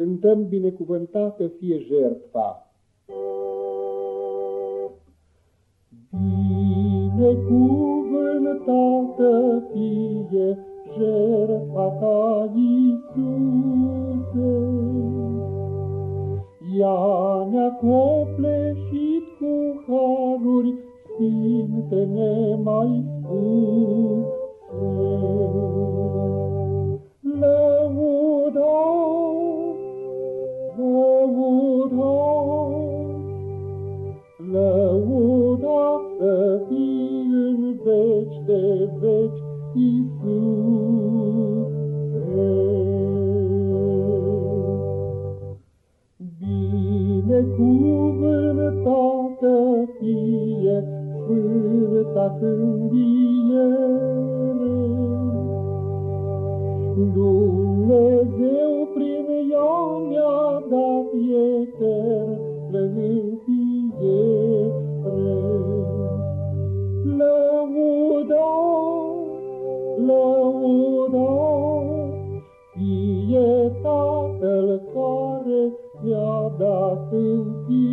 cântăm binecuvântată fie jertfa. Binecuvântată fie jertfa ta, Iisuse. Ea ne-a copleșit cu haruri sfinte nemai spuse. Veci de veci, Iisuse. Binecuvântată fie Sfânta Înviere, Dumnezeu prin ea mi-a dat etern lăuda, fie Tatăl care mi-a dat înfiere.